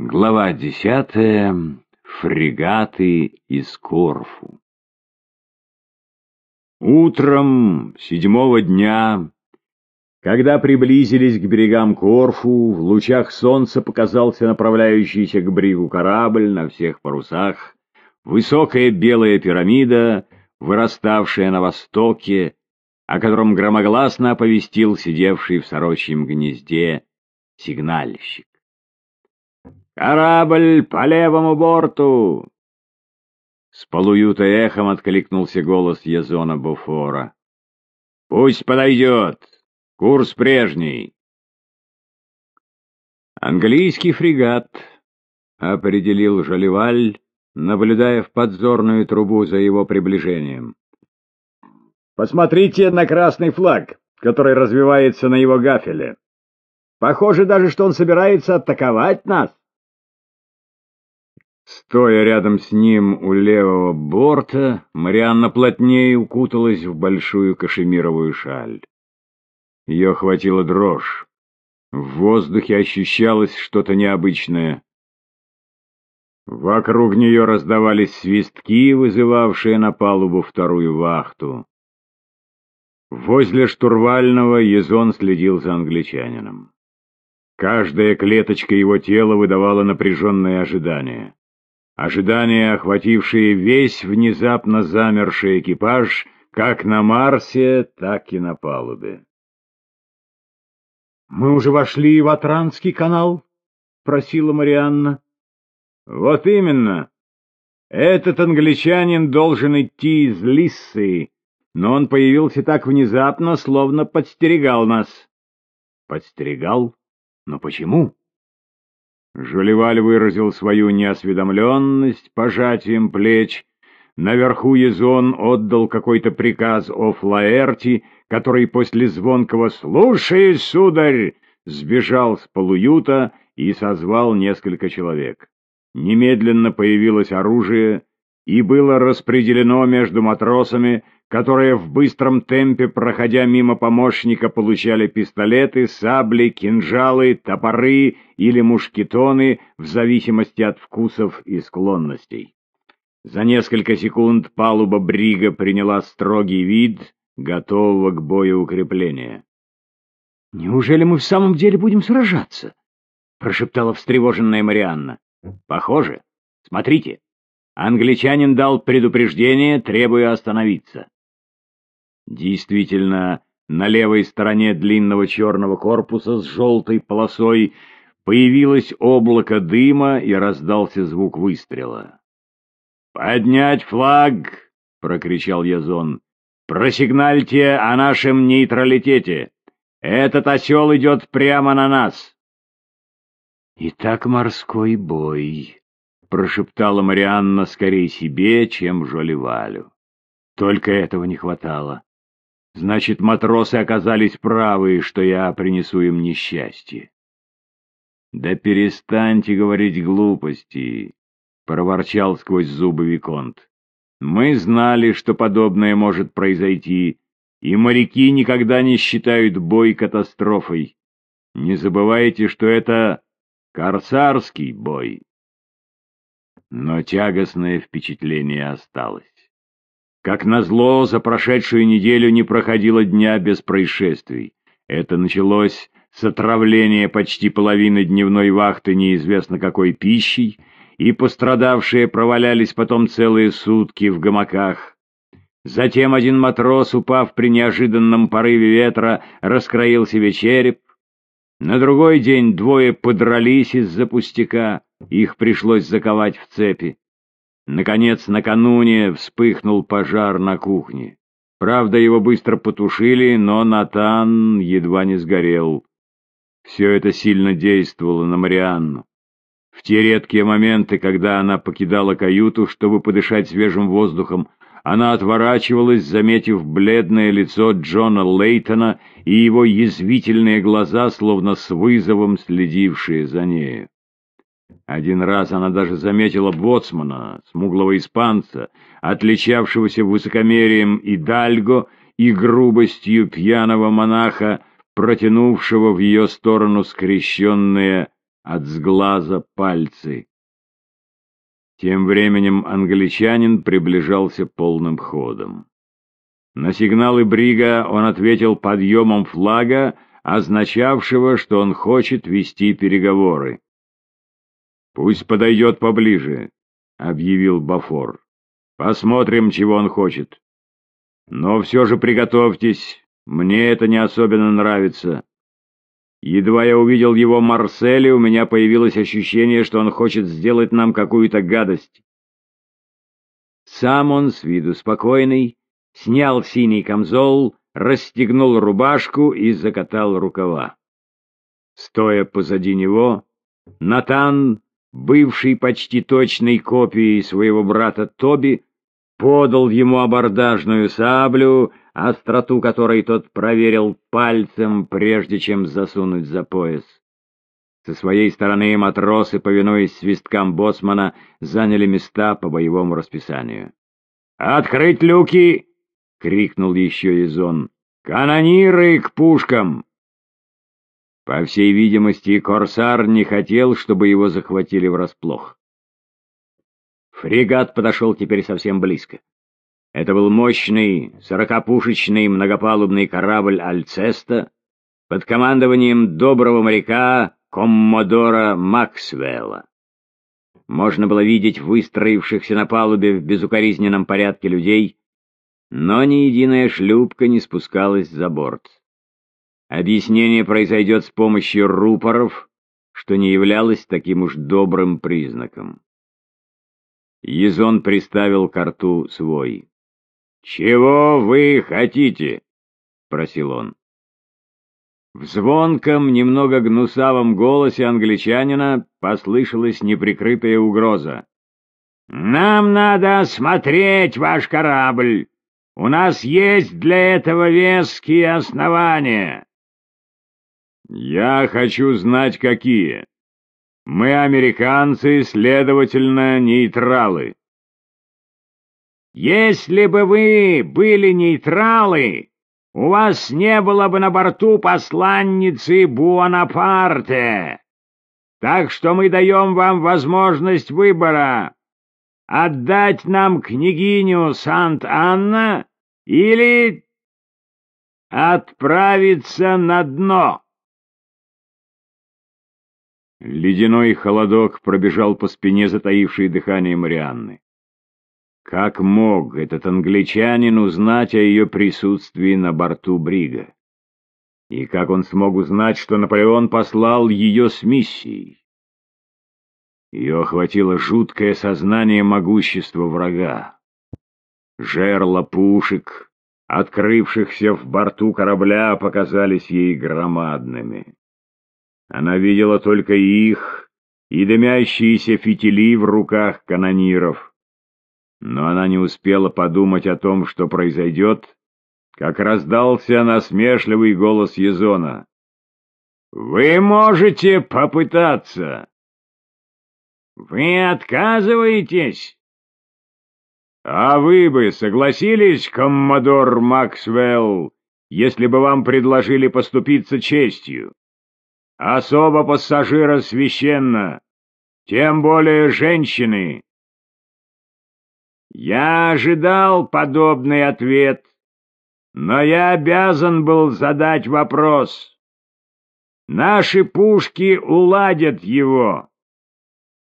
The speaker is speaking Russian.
Глава десятая. Фрегаты из Корфу. Утром седьмого дня, когда приблизились к берегам Корфу, в лучах солнца показался направляющийся к бригу корабль на всех парусах, высокая белая пирамида, выраставшая на востоке, о котором громогласно оповестил сидевший в сорочьем гнезде сигнальщик. «Корабль по левому борту!» С полуюта эхом откликнулся голос Язона Буфора. «Пусть подойдет! Курс прежний!» «Английский фрегат», — определил Жалеваль, наблюдая в подзорную трубу за его приближением. «Посмотрите на красный флаг, который развивается на его гафеле. Похоже даже, что он собирается атаковать нас». Стоя рядом с ним у левого борта, Марианна плотнее укуталась в большую кашемировую шаль. Ее охватила дрожь. В воздухе ощущалось что-то необычное. Вокруг нее раздавались свистки, вызывавшие на палубу вторую вахту. Возле штурвального Езон следил за англичанином. Каждая клеточка его тела выдавала напряженное ожидание. Ожидание, охватившее весь внезапно замерший экипаж, как на Марсе, так и на палубе. «Мы уже вошли в Атранский канал?» — просила Марианна. «Вот именно. Этот англичанин должен идти из Лиссы, но он появился так внезапно, словно подстерегал нас». «Подстерегал? Но почему?» Жолеваль выразил свою неосведомленность пожатием плеч. Наверху Езон отдал какой-то приказ о Флаэрти, который после звонкого «Слушай, сударь!» сбежал с полуюта и созвал несколько человек. Немедленно появилось оружие и было распределено между матросами, которые в быстром темпе, проходя мимо помощника, получали пистолеты, сабли, кинжалы, топоры или мушкетоны в зависимости от вкусов и склонностей. За несколько секунд палуба Брига приняла строгий вид, готового к бою укрепления. «Неужели мы в самом деле будем сражаться?» — прошептала встревоженная Марианна. «Похоже. Смотрите. Англичанин дал предупреждение, требуя остановиться. Действительно, на левой стороне длинного черного корпуса с желтой полосой появилось облако дыма и раздался звук выстрела. «Поднять флаг!» — прокричал Язон. «Просигнальте о нашем нейтралитете! Этот осел идет прямо на нас!» «Итак, морской бой!» — прошептала Марианна скорее себе, чем Жолевалю. Только этого не хватало. Значит, матросы оказались правы, что я принесу им несчастье. «Да перестаньте говорить глупости», — проворчал сквозь зубы Виконт. «Мы знали, что подобное может произойти, и моряки никогда не считают бой катастрофой. Не забывайте, что это корсарский бой». Но тягостное впечатление осталось. Как назло, за прошедшую неделю не проходило дня без происшествий. Это началось с отравления почти половины дневной вахты неизвестно какой пищей, и пострадавшие провалялись потом целые сутки в гамаках. Затем один матрос, упав при неожиданном порыве ветра, раскроил себе череп. На другой день двое подрались из-за пустяка, их пришлось заковать в цепи. Наконец, накануне вспыхнул пожар на кухне. Правда, его быстро потушили, но Натан едва не сгорел. Все это сильно действовало на Марианну. В те редкие моменты, когда она покидала каюту, чтобы подышать свежим воздухом, она отворачивалась, заметив бледное лицо Джона Лейтона и его язвительные глаза, словно с вызовом следившие за нею. Один раз она даже заметила боцмана, смуглого испанца, отличавшегося высокомерием и дальго, и грубостью пьяного монаха, протянувшего в ее сторону скрещенные от сглаза пальцы. Тем временем англичанин приближался полным ходом. На сигналы Брига он ответил подъемом флага, означавшего, что он хочет вести переговоры. «Пусть подойдет поближе», — объявил Бафор. «Посмотрим, чего он хочет. Но все же приготовьтесь, мне это не особенно нравится. Едва я увидел его Марселе, у меня появилось ощущение, что он хочет сделать нам какую-то гадость». Сам он, с виду спокойный, снял синий камзол, расстегнул рубашку и закатал рукава. Стоя позади него, Натан, бывший почти точной копией своего брата Тоби, подал ему абордажную саблю, остроту которой тот проверил пальцем, прежде чем засунуть за пояс. Со своей стороны матросы, повинуясь свисткам боцмана, заняли места по боевому расписанию. «Открыть люки!» — крикнул еще Изон. «Канониры к пушкам!» По всей видимости, Корсар не хотел, чтобы его захватили врасплох. Фрегат подошел теперь совсем близко. Это был мощный, сорокапушечный многопалубный корабль «Альцеста» под командованием доброго моряка Коммодора Максвелла. Можно было видеть выстроившихся на палубе в безукоризненном порядке людей, но ни единая шлюпка не спускалась за борт. Объяснение произойдет с помощью рупоров, что не являлось таким уж добрым признаком. Езон приставил к рту свой. «Чего вы хотите?» — просил он. В звонком, немного гнусавом голосе англичанина послышалась неприкрытая угроза. «Нам надо осмотреть ваш корабль!» У нас есть для этого веские основания. Я хочу знать, какие. Мы американцы, следовательно, нейтралы. Если бы вы были нейтралы, у вас не было бы на борту посланницы Буанапарте. Так что мы даем вам возможность выбора отдать нам княгиню Сант-Анна или отправиться на дно. Ледяной холодок пробежал по спине затаившей дыхание Марианны. Как мог этот англичанин узнать о ее присутствии на борту Брига? И как он смог узнать, что Наполеон послал ее с миссией? Ее охватило жуткое сознание могущества врага. Жерла пушек, открывшихся в борту корабля, показались ей громадными. Она видела только их и дымящиеся фитили в руках канониров. Но она не успела подумать о том, что произойдет, как раздался насмешливый голос Езона. «Вы можете попытаться!» «Вы отказываетесь?» «А вы бы согласились, коммодор Максвелл, если бы вам предложили поступиться честью? Особо пассажира священно, тем более женщины». Я ожидал подобный ответ, но я обязан был задать вопрос. Наши пушки уладят его.